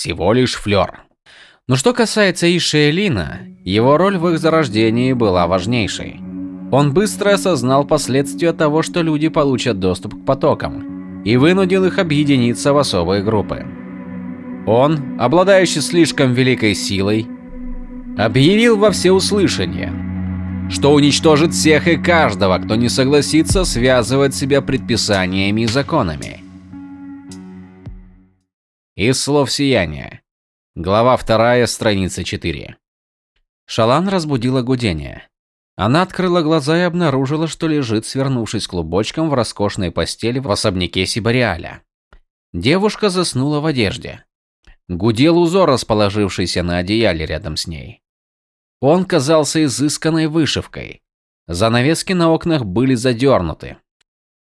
Всего лишь флёр. Но что касается Ишиэлина, его роль в их зарождении была важнейшей. Он быстро осознал последствия того, что люди получат доступ к потокам, и вынудил их объединиться в особые группы. Он, обладающий слишком великой силой, объявил во всеуслышание, что уничтожит всех и каждого, кто не согласится связывать себя предписаниями и законами. Из слов сияния. Глава 2, страница 4. Шалан разбудила гудение. Она открыла глаза и обнаружила, что лежит, свернувшись клубочком в роскошной постели в особняке Сибариаля. Девушка заснула в одежде. Гудел узор, расположившийся на одеяле рядом с ней. Он казался изысканной вышивкой. Занавески на окнах были задернуты.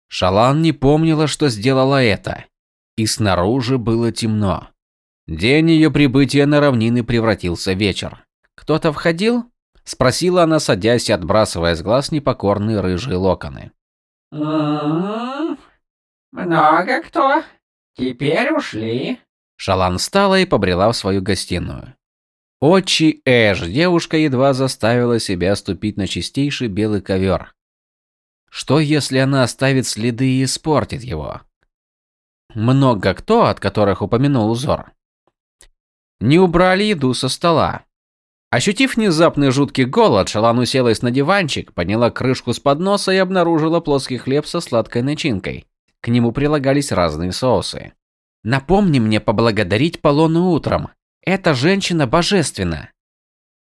Шалан не помнила, что сделала это. И снаружи было темно. День ее прибытия на равнины превратился в вечер. «Кто-то входил?» – спросила она, садясь и отбрасывая с глаз непокорные рыжие локоны. «М-м-м, много кто? Теперь ушли?» Шалан встала и побрела в свою гостиную. Очи Эш, девушка едва заставила себя ступить на чистейший белый ковер. Что если она оставит следы и испортит его? Много кто, от которых упомянул узор. Не убрали еду со стола. Ощутив внезапный жуткий голод, Шалан уселась на диванчик, подняла крышку с подноса и обнаружила плоский хлеб со сладкой начинкой. К нему прилагались разные соусы. «Напомни мне поблагодарить Полону утром», эта женщина божественна.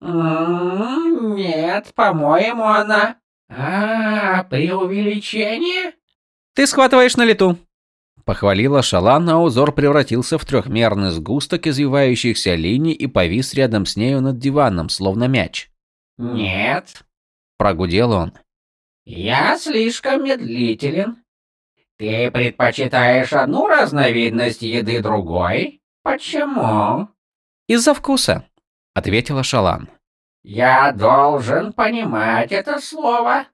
М-м, нет, по-моему, она... А, преувеличение? Ты схватываешь на лету. Похвалила Шалан, а узор превратился в трехмерный сгусток извивающихся линий и повис рядом с нею над диваном, словно мяч. «Нет», – прогудел он. «Я слишком медлителен. Ты предпочитаешь одну разновидность еды другой? Почему?» «Из-за вкуса», — ответила Шалан. «Я должен понимать это слово,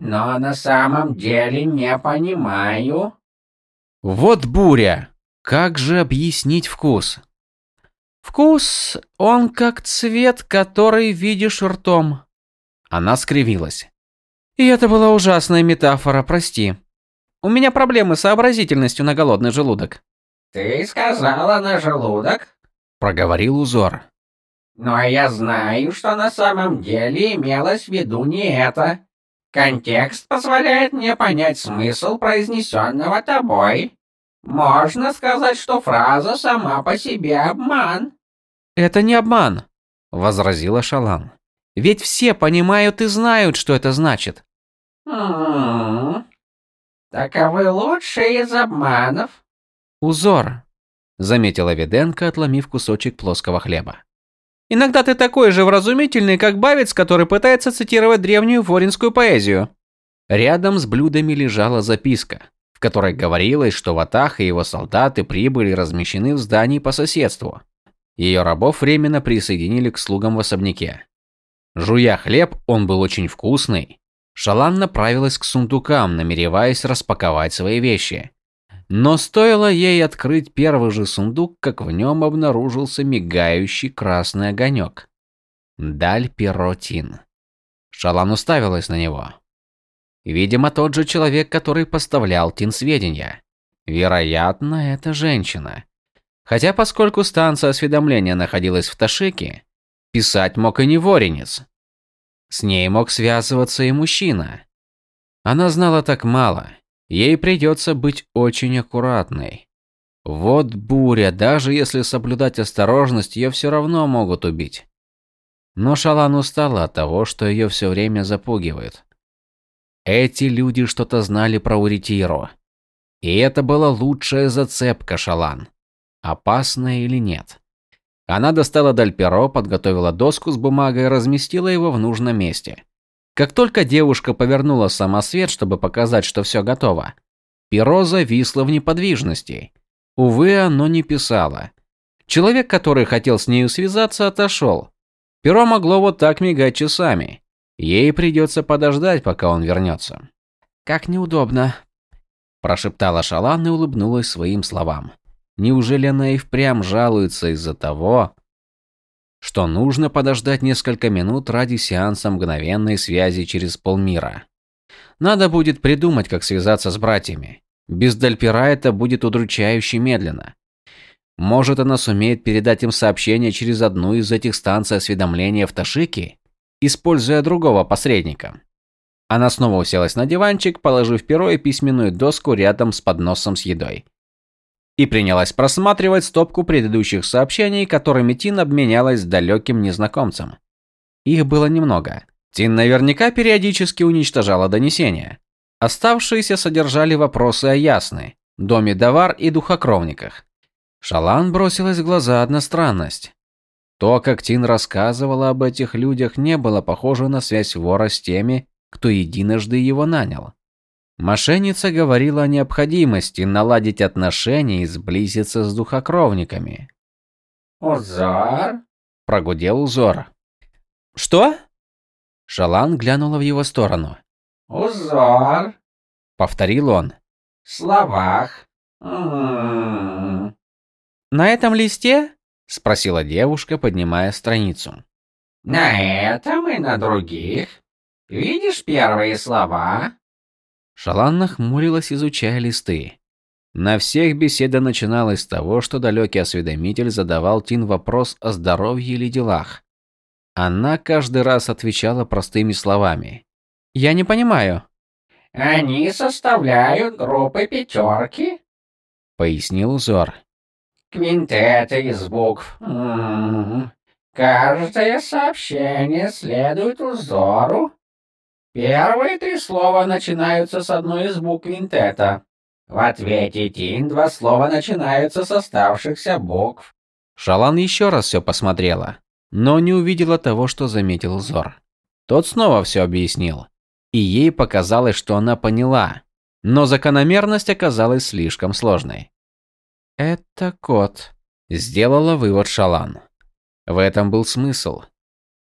но на самом деле не понимаю». «Вот буря! Как же объяснить вкус?» «Вкус, он как цвет, который видишь ртом». Она скривилась. «И это была ужасная метафора, прости. У меня проблемы с сообразительностью на голодный желудок». «Ты сказала на желудок?» проговорил узор. Но я знаю, что на самом деле имелось в виду не это. Контекст позволяет мне понять смысл произнесенного тобой. Можно сказать, что фраза сама по себе обман. Это не обман, возразила Шалан. Ведь все понимают и знают, что это значит. М-м-м. Таковы лучшие из обманов. Узор, заметила Виденко, отломив кусочек плоского хлеба. Иногда ты такой же вразумительный, как Бавец, который пытается цитировать древнюю воринскую поэзию. Рядом с блюдами лежала записка, в которой говорилось, что Ватах и его солдаты прибыли размещены в здании по соседству. Ее рабов временно присоединили к слугам в особняке. Жуя хлеб, он был очень вкусный. Шалан направилась к сундукам, намереваясь распаковать свои вещи. Но стоило ей открыть первый же сундук, как в нем обнаружился мигающий красный огонек. Даль Пиротин. Шалан уставилась на него. Видимо, тот же человек, который поставлял Тин сведения. Вероятно, это женщина. Хотя поскольку станция осведомления находилась в Ташике, писать мог и не воренец. С ней мог связываться и мужчина. Она знала так мало, Ей придется быть очень аккуратной. Вот буря, даже если соблюдать осторожность, ее все равно могут убить. Но Шалан устала от того, что ее все время запугивают. Эти люди что-то знали про Уритиро. И это была лучшая зацепка Шалан. Опасная или нет. Она достала Дальперо, подготовила доску с бумагой и разместила его в нужном месте. Как только девушка повернула самосвет, чтобы показать, что все готово, перо зависло в неподвижности. Увы, оно не писало. Человек, который хотел с нею связаться, отошел. Перо могло вот так мигать часами. Ей придется подождать, пока он вернется. «Как неудобно», – прошептала Шалан и улыбнулась своим словам. Неужели она и впрямь жалуется из-за того, что нужно подождать несколько минут ради сеанса мгновенной связи через полмира? Надо будет придумать, как связаться с братьями. Без Дальпера это будет удручающе медленно. Может, она сумеет передать им сообщение через одну из этих станций осведомления в Ташике, используя другого посредника. Она снова уселась на диванчик, положив перо и письменную доску рядом с подносом с едой. И принялась просматривать стопку предыдущих сообщений, которыми Тин обменялась с далеким незнакомцем. Их было немного. Тин наверняка периодически уничтожала донесения. Оставшиеся содержали вопросы о Ясны, доме Давар и духокровниках. Шалан бросилась в глаза одна странность. То, как Тин рассказывала об этих людях, не было похоже на связь вора с теми, кто единожды его нанял. Мошенница говорила о необходимости наладить отношения и сблизиться с духокровниками. «Узор?» – прогудел узор. «Что?» Шалан глянула в его сторону. «Узор?» – повторил он. «В словах. М -м -м. «На этом листе?» – спросила девушка, поднимая страницу. «На этом и на других. Видишь первые слова?» Шалан нахмурилась, изучая листы. На всех беседа начиналась с того, что далекий осведомитель задавал Тин вопрос о здоровье или делах. Она каждый раз отвечала простыми словами. «Я не понимаю». «Они составляют группы пятерки», — пояснил узор. «Квинтеты из букв. М -м -м. Каждое сообщение следует узору, Первые три слова начинаются с одной из букв квинтета. В ответе Тин два слова начинаются с оставшихся букв. Шалан еще раз все посмотрела, но не увидела того, что заметил Зор. Тот снова все объяснил. И ей показалось, что она поняла, но закономерность оказалась слишком сложной. «Это кот», – сделала вывод Шалан. В этом был смысл.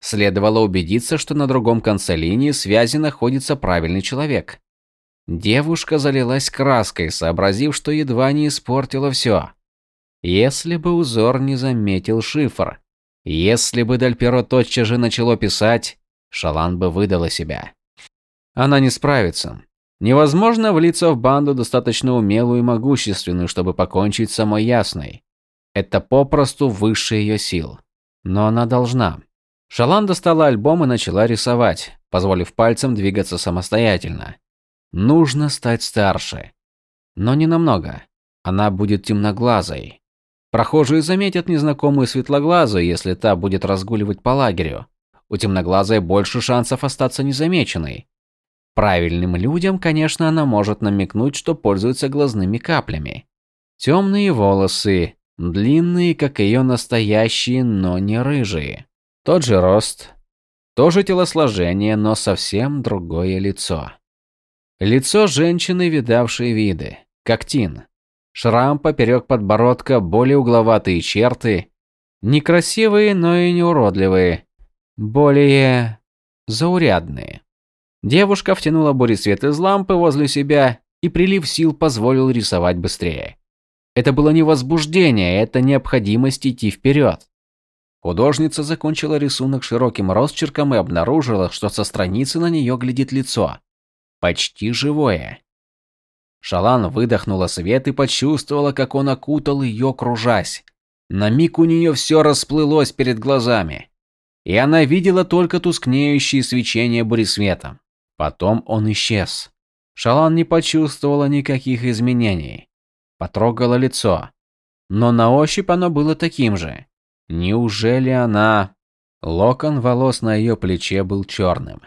Следовало убедиться, что на другом конце линии связи находится правильный человек. Девушка залилась краской, сообразив, что едва не испортила все. Если бы узор не заметил шифр, если бы Дальперо тотчас же начало писать, Шалан бы выдала себя. Она не справится. Невозможно влиться в банду достаточно умелую и могущественную, чтобы покончить с самой ясной. Это попросту выше ее сил. Но она должна. Шалан достала альбом и начала рисовать, позволив пальцам двигаться самостоятельно. Нужно стать старше. Но не намного. Она будет темноглазой. Прохожие заметят незнакомую светлоглазую, если та будет разгуливать по лагерю. У темноглазой больше шансов остаться незамеченной. Правильным людям, конечно, она может намекнуть, что пользуется глазными каплями. Темные волосы, длинные, как ее настоящие, но не рыжие. Тот же рост, то же телосложение, но совсем другое лицо. Лицо женщины, видавшей виды, как Тин. Шрам поперек подбородка, более угловатые черты. Некрасивые, но и не уродливые. Более... заурядные. Девушка втянула буресвет из лампы возле себя, и прилив сил позволил рисовать быстрее. Это было не возбуждение, это необходимость идти вперед. Художница закончила рисунок широким росчерком и обнаружила, что со страницы на нее глядит лицо. Почти живое. Шалан выдохнула свет и почувствовала, как он окутал ее, кружась. На миг у нее все расплылось перед глазами. И она видела только тускнеющие свечения буресвета. Потом он исчез. Шалан не почувствовала никаких изменений. Потрогала лицо. Но на ощупь оно было таким же. Неужели она... Локон волос на ее плече был черным.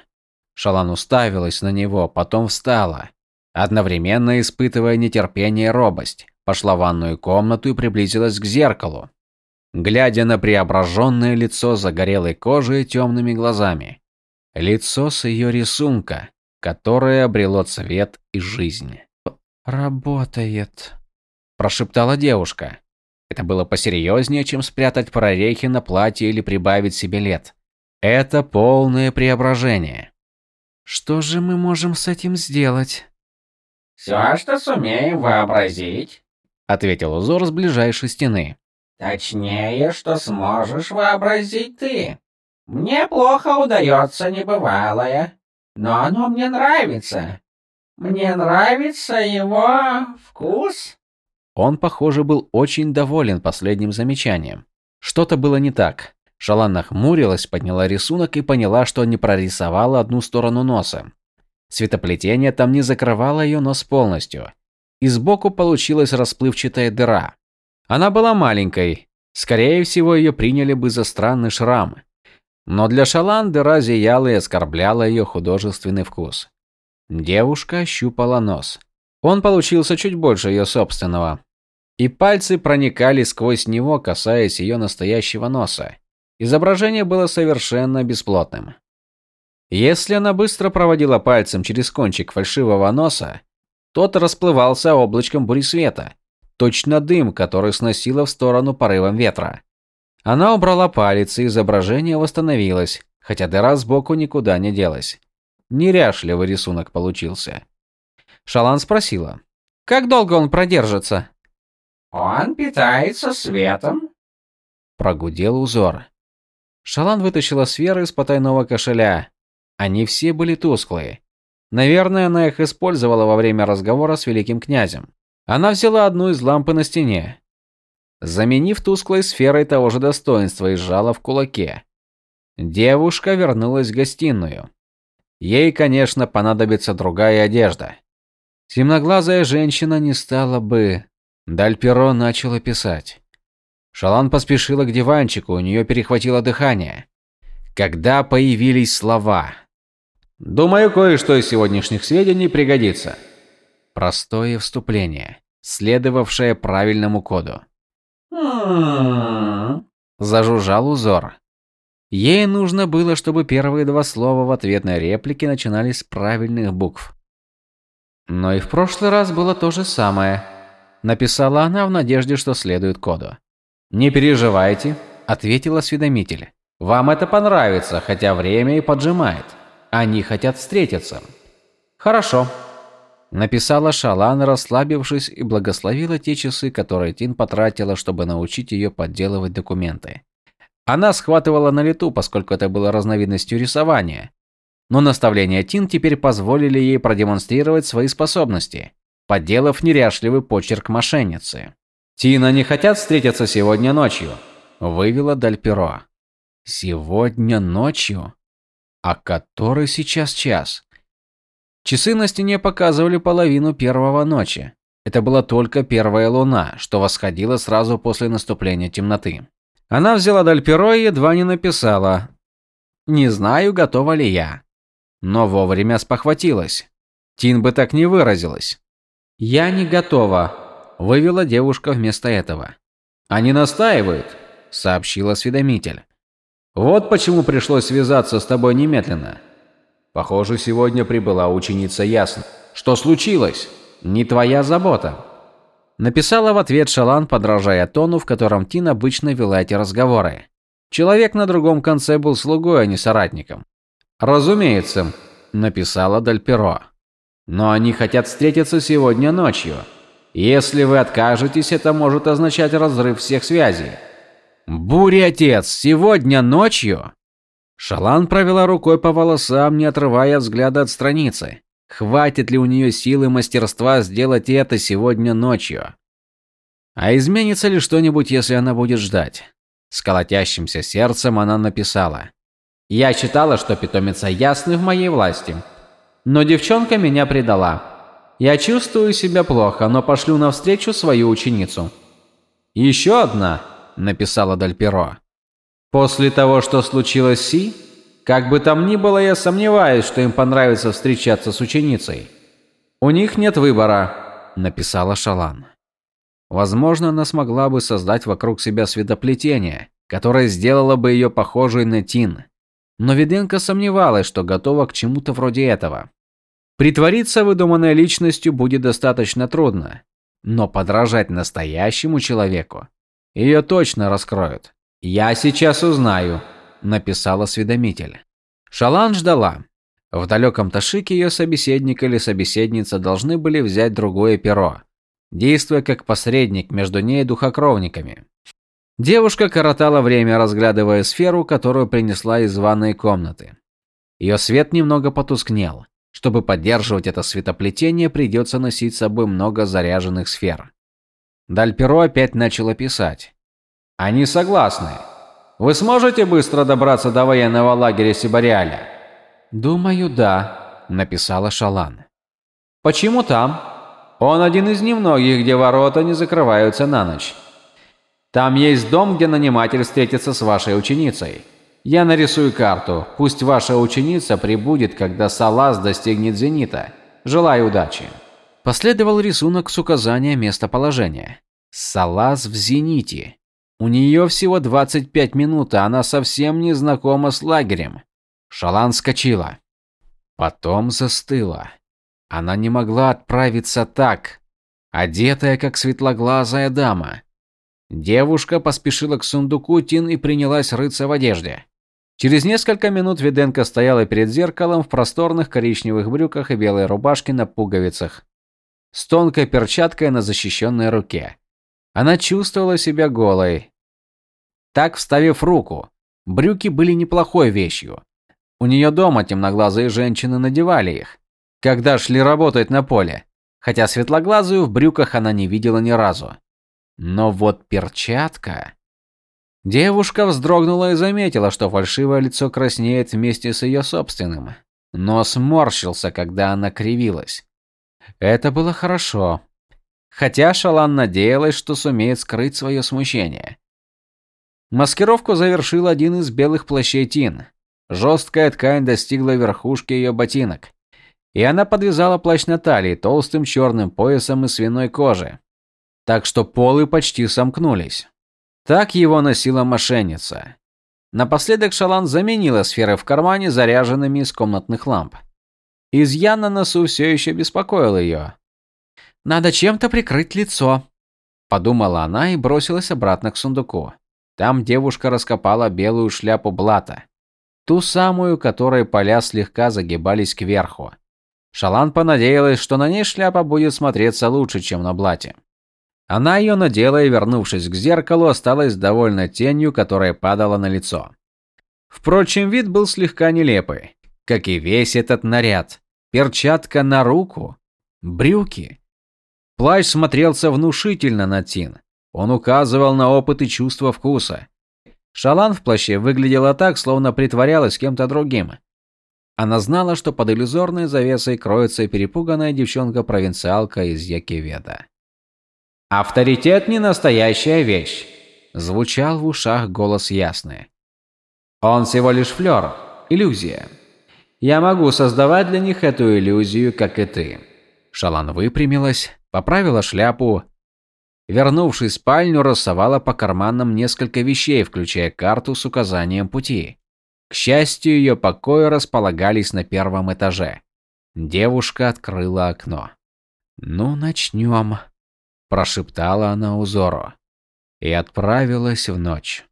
Шалан уставилась на него, потом встала, одновременно испытывая нетерпение и робость, пошла в ванную комнату и приблизилась к зеркалу, глядя на преображенное лицо загорелой кожей и темными глазами. Лицо с ее рисунка, которое обрело цвет и жизнь. «Работает», – прошептала девушка. Это было посерьезнее, чем спрятать прорехи на платье или прибавить себе лет. Это полное преображение. Что же мы можем с этим сделать? Все, что сумеем вообразить. ответил узор с ближайшей стены. Точнее, что сможешь вообразить ты. Мне плохо удается небывалое, но оно мне нравится. Мне нравится его вкус. Он, похоже, был очень доволен последним замечанием. Что-то было не так. Шалан нахмурилась, подняла рисунок и поняла, что не прорисовала одну сторону носа. Светоплетение там не закрывало ее нос полностью. И сбоку получилась расплывчатая дыра. Она была маленькой. Скорее всего, ее приняли бы за странный шрам. Но для Шалан дыра зияла и оскорбляла ее художественный вкус. Девушка щупала нос. Он получился чуть больше ее собственного. И пальцы проникали сквозь него, касаясь ее настоящего носа. Изображение было совершенно бесплотным. Если она быстро проводила пальцем через кончик фальшивого носа, тот расплывался облачком буресвета, точно дым, который сносило в сторону порывом ветра. Она убрала палец, и изображение восстановилось, хотя дыра сбоку никуда не делась. Неряшливый рисунок получился. Шалан спросила, «Как долго он продержится?» «Он питается светом», – прогудел узор. Шалан вытащила сферы из потайного кошеля. Они все были тусклые. Наверное, она их использовала во время разговора с великим князем. Она взяла одну из лампы на стене, заменив тусклой сферой того же достоинства и сжала в кулаке. Девушка вернулась в гостиную. Ей, конечно, понадобится другая одежда. Темноглазая женщина не стала бы... Дальперо начала писать. Шалан поспешила к диванчику, у нее перехватило дыхание. Когда появились слова. «Думаю, кое-что из сегодняшних сведений пригодится». Простое вступление, следовавшее правильному коду. Зажужжал узор. Ей нужно было, чтобы первые два слова в ответной реплике начинались с правильных букв. Но и в прошлый раз было то же самое. Написала она в надежде, что следует коду. «Не переживайте», – ответил осведомитель. «Вам это понравится, хотя время и поджимает. Они хотят встретиться». «Хорошо», Написала Шалан, расслабившись, и благословила те часы, которые Тин потратила, чтобы научить ее подделывать документы. Она схватывала на лету, поскольку это было разновидностью рисования. Но наставления Тин теперь позволили ей продемонстрировать свои способности, подделав неряшливый почерк мошенницы. «Тина не хотят встретиться сегодня ночью», – вывела Дальперо. «Сегодня ночью? А который сейчас час?» Часы на стене показывали половину первого ночи. Это была только первая луна, что восходила сразу после наступления темноты. Она взяла Дальперо и едва не написала «Не знаю, готова ли я». Но вовремя спохватилась. Тин бы так не выразилась. «Я не готова», – вывела девушка вместо этого. «Они настаивают», – сообщил осведомитель. «Вот почему пришлось связаться с тобой немедленно. Похоже, сегодня прибыла ученица Ясна. Что случилось? Не твоя забота. Написала в ответ Шалан, подражая тону, в котором Тин обычно вела эти разговоры. Человек на другом конце был слугой, а не соратником. «Разумеется», – написала Дальперо. «Но они хотят встретиться сегодня ночью. Если вы откажетесь, это может означать разрыв всех связей». «Буря, отец, сегодня ночью?» Шалан провела рукой по волосам, не отрывая взгляда от страницы. Хватит ли у нее силы и мастерства сделать это сегодня ночью? А изменится ли что-нибудь, если она будет ждать? С колотящимся сердцем она написала. «Я считала, что питомица ясны в моей власти. Но девчонка меня предала. Я чувствую себя плохо, но пошлю навстречу свою ученицу». «Еще одна», – написала Дальперо. После того, что случилось с Си, как бы там ни было, я сомневаюсь, что им понравится встречаться с ученицей. У них нет выбора, написала Шалан. Возможно, она смогла бы создать вокруг себя светоплетение, которое сделало бы ее похожей на Тин. Но Виденко сомневалась, что готова к чему-то вроде этого. Притвориться выдуманной личностью будет достаточно трудно, но подражать настоящему человеку ее точно раскроют. «Я сейчас узнаю», – написал осведомитель. Шалан ждала. В далеком Ташике ее собеседник или собеседница должны были взять другое перо. действуя как посредник между ней и духокровниками. Девушка коротала время, разглядывая сферу, которую принесла из ванной комнаты. Ее свет немного потускнел. Чтобы поддерживать это светоплетение, придется носить с собой много заряженных сфер. Дальперо опять начала писать. «Они согласны. Вы сможете быстро добраться до военного лагеря Сибариаля?» «Думаю, да», – написала Шалан. «Почему там?» «Он один из немногих, где ворота не закрываются на ночь. Там есть дом, где наниматель встретится с вашей ученицей. Я нарисую карту. Пусть ваша ученица прибудет, когда Салас достигнет зенита. Желаю удачи. Последовал рисунок с указанием местоположения. Салас в зените. У нее всего 25 минут, а она совсем не знакома с лагерем. Шалан скочила. Потом застыла. Она не могла отправиться так, одетая как светлоглазая дама. Девушка поспешила к сундуку Тин и принялась рыться в одежде. Через несколько минут Виденко стояла перед зеркалом в просторных коричневых брюках и белой рубашке на пуговицах, с тонкой перчаткой на защищенной руке. Она чувствовала себя голой. Так, вставив руку, брюки были неплохой вещью. У нее дома темноглазые женщины надевали их, когда шли работать на поле, хотя светлоглазую в брюках она не видела ни разу. Но вот перчатка... Девушка вздрогнула и заметила, что фальшивое лицо краснеет вместе с ее собственным. Но сморщился, когда она кривилась. Это было хорошо. Хотя Шалан надеялась, что сумеет скрыть свое смущение. Маскировку завершил один из белых плащей Тин. Жесткая ткань достигла верхушки ее ботинок. И она подвязала плащ на талии толстым черным поясом из свиной кожи. Так что полы почти сомкнулись. Так его носила мошенница. Напоследок Шалан заменила сферы в кармане заряженными из комнатных ламп. Изъян на носу все еще беспокоил ее. «Надо чем-то прикрыть лицо», – подумала она и бросилась обратно к сундуку. Там девушка раскопала белую шляпу Блата. Ту самую, которой поля слегка загибались кверху. Шалан понадеялась, что на ней шляпа будет смотреться лучше, чем на Блате. Она ее надела и, вернувшись к зеркалу, осталась довольна тенью, которая падала на лицо. Впрочем, вид был слегка нелепый, как и весь этот наряд. Перчатка на руку, брюки. Плащ смотрелся внушительно на Тин. Он указывал на опыт и чувство вкуса. Шалан в плаще выглядела так, словно притворялась кем-то другим. Она знала, что под иллюзорной завесой кроется перепуганная девчонка-провинциалка из Якиведа. «Авторитет не настоящая вещь», – звучал в ушах голос ясный. «Он всего лишь флёр, иллюзия. Я могу создавать для них эту иллюзию, как и ты». Шалан выпрямилась, поправила шляпу. Вернувшись в спальню, рассовала по карманам несколько вещей, включая карту с указанием пути. К счастью, ее покои располагались на первом этаже. Девушка открыла окно. «Ну, начнем», прошептала она узору и отправилась в ночь.